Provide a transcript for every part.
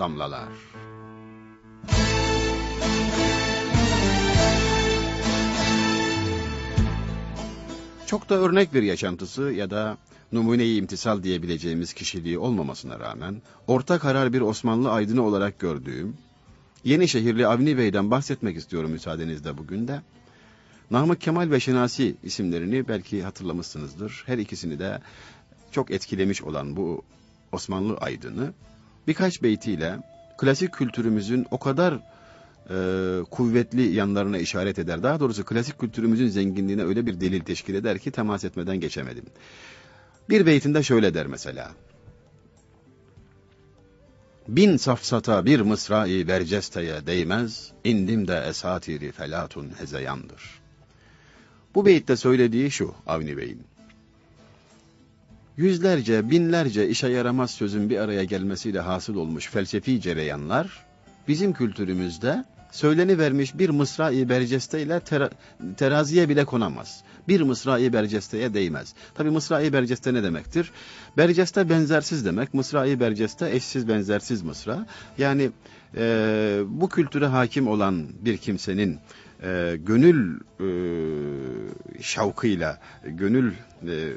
damlalar. Çok da örnek bir yaşantısı ya da numune-i imtisal diyebileceğimiz kişiliği olmamasına rağmen orta karar bir Osmanlı aydını olarak gördüğüm Yenişehirli Avni Bey'den bahsetmek istiyorum müsaadenizle bugün de. Namık Kemal ve Şinasi isimlerini belki hatırlamışsınızdır. Her ikisini de çok etkilemiş olan bu Osmanlı aydını birkaç beytiyle klasik kültürümüzün o kadar e, kuvvetli yanlarına işaret eder. Daha doğrusu klasik kültürümüzün zenginliğine öyle bir delil teşkil eder ki temas etmeden geçemedim. Bir beytinde şöyle der mesela. Bin safsata bir mısra-i bercesteye değmez, indim de esatiri felatun hezeyandır. Bu beytte söylediği şu Avni Bey'in. Yüzlerce, binlerce işe yaramaz sözün bir araya gelmesiyle hasıl olmuş felsefi cereyanlar, bizim kültürümüzde söyleni vermiş bir mısra-i berceste ile tera teraziye bile konamaz. Bir mısra-i bercesteye değmez. Tabi mısra-i berceste ne demektir? Berceste benzersiz demek. Mısra-i berceste eşsiz benzersiz mısra. Yani e, bu kültüre hakim olan bir kimsenin e, gönül e, şavkıyla, gönül e,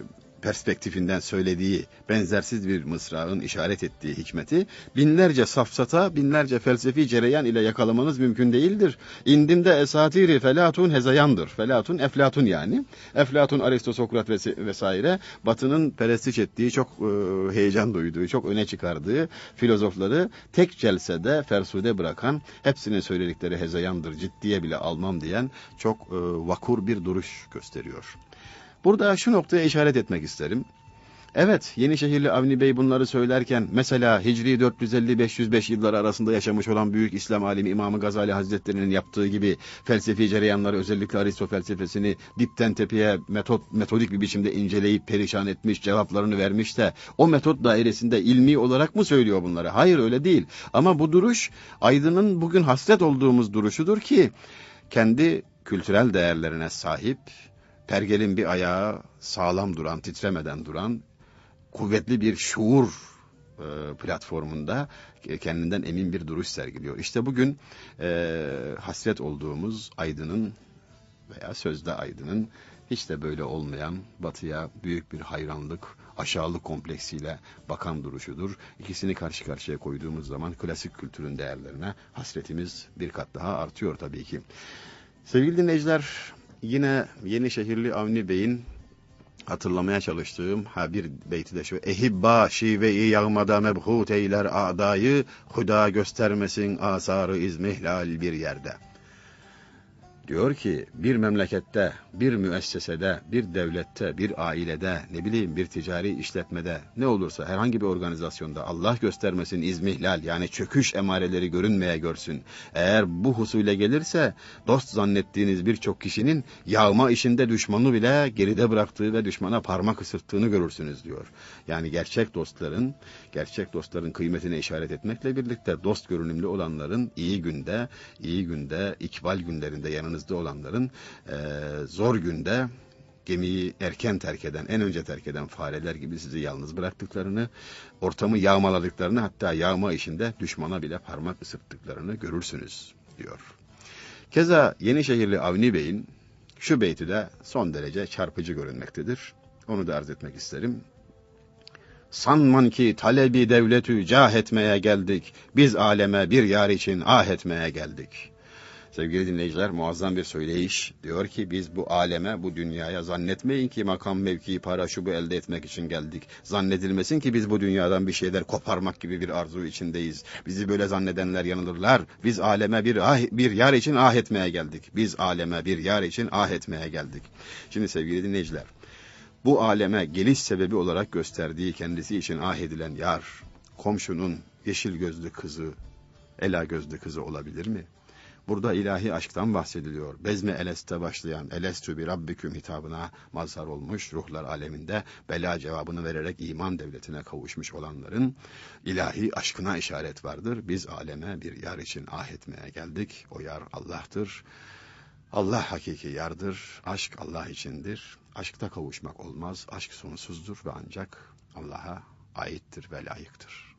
perspektifinden söylediği benzersiz bir mısrağın işaret ettiği hikmeti binlerce safsata, binlerce felsefi cereyan ile yakalamanız mümkün değildir. İndimde esatiri felatun hezayandır. Felatun, eflatun yani. Eflatun, Aristo, Sokrat vesaire batının perestiş ettiği, çok e, heyecan duyduğu, çok öne çıkardığı filozofları tek celsede fersude bırakan, hepsinin söyledikleri hezayandır, ciddiye bile almam diyen çok e, vakur bir duruş gösteriyor. Burada şu noktaya işaret etmek isterim. Evet, Yenişehirli Avni Bey bunları söylerken mesela Hicri 450-505 yılları arasında yaşamış olan büyük İslam alimi İmam Gazali Hazretleri'nin yaptığı gibi felsefi cereyanları özellikle Aristo felsefesini dipten tepeye metot, metodik bir biçimde inceleyip perişan etmiş, cevaplarını vermiş de o metot dairesinde ilmi olarak mı söylüyor bunları? Hayır öyle değil. Ama bu duruş aydının bugün hasret olduğumuz duruşudur ki kendi kültürel değerlerine sahip pergelin bir ayağı sağlam duran, titremeden duran, kuvvetli bir şuur e, platformunda kendinden emin bir duruş sergiliyor. İşte bugün e, hasret olduğumuz aydının veya sözde aydının hiç de böyle olmayan batıya büyük bir hayranlık, aşağılık kompleksiyle bakan duruşudur. İkisini karşı karşıya koyduğumuz zaman klasik kültürün değerlerine hasretimiz bir kat daha artıyor tabii ki. Sevgili dinleyiciler, Yine Yenişehirli Avni Bey'in hatırlamaya çalıştığım ha bir beyti de şu. Ehibba şive-i yağmada mebhut eyler adayı, huda göstermesin asarı izmihlal bir yerde. Diyor ki bir memlekette, bir müessesede, bir devlette, bir ailede, ne bileyim bir ticari işletmede, ne olursa herhangi bir organizasyonda Allah göstermesin izmihlal yani çöküş emareleri görünmeye görsün. Eğer bu husule gelirse dost zannettiğiniz birçok kişinin yağma işinde düşmanı bile geride bıraktığı ve düşmana parmak ısırttığını görürsünüz diyor. Yani gerçek dostların, gerçek dostların kıymetine işaret etmekle birlikte dost görünümlü olanların iyi günde, iyi günde, ikbal günlerinde yanına yanınızda olanların e, zor günde gemiyi erken terk eden, en önce terk eden fareler gibi sizi yalnız bıraktıklarını, ortamı yağmaladıklarını hatta yağma işinde düşmana bile parmak ısıttıklarını görürsünüz diyor. Keza Yenişehirli Avni Bey'in şu beyti de son derece çarpıcı görünmektedir. Onu da arz etmek isterim. Sanman ki talebi devletü cah etmeye geldik. Biz aleme bir yar için ah etmeye geldik. Sevgili dinleyiciler muazzam bir söyleyiş. Diyor ki biz bu aleme, bu dünyaya zannetmeyin ki makam, mevki, para şu bu elde etmek için geldik. Zannedilmesin ki biz bu dünyadan bir şeyler koparmak gibi bir arzu içindeyiz. Bizi böyle zannedenler yanılırlar. Biz aleme bir, ah, bir yar için ah etmeye geldik. Biz aleme bir yar için ah etmeye geldik. Şimdi sevgili dinleyiciler, bu aleme geliş sebebi olarak gösterdiği kendisi için ah edilen yar, komşunun yeşil gözlü kızı, ela gözlü kızı olabilir mi? Burada ilahi aşktan bahsediliyor. Bezme eleste başlayan elestü bir rabbiküm hitabına mazhar olmuş ruhlar aleminde bela cevabını vererek iman devletine kavuşmuş olanların ilahi aşkına işaret vardır. Biz aleme bir yar için ah etmeye geldik. O yar Allah'tır. Allah hakiki yardır. Aşk Allah içindir. Aşkta kavuşmak olmaz. Aşk sonsuzdur ve ancak Allah'a aittir ve layıktır.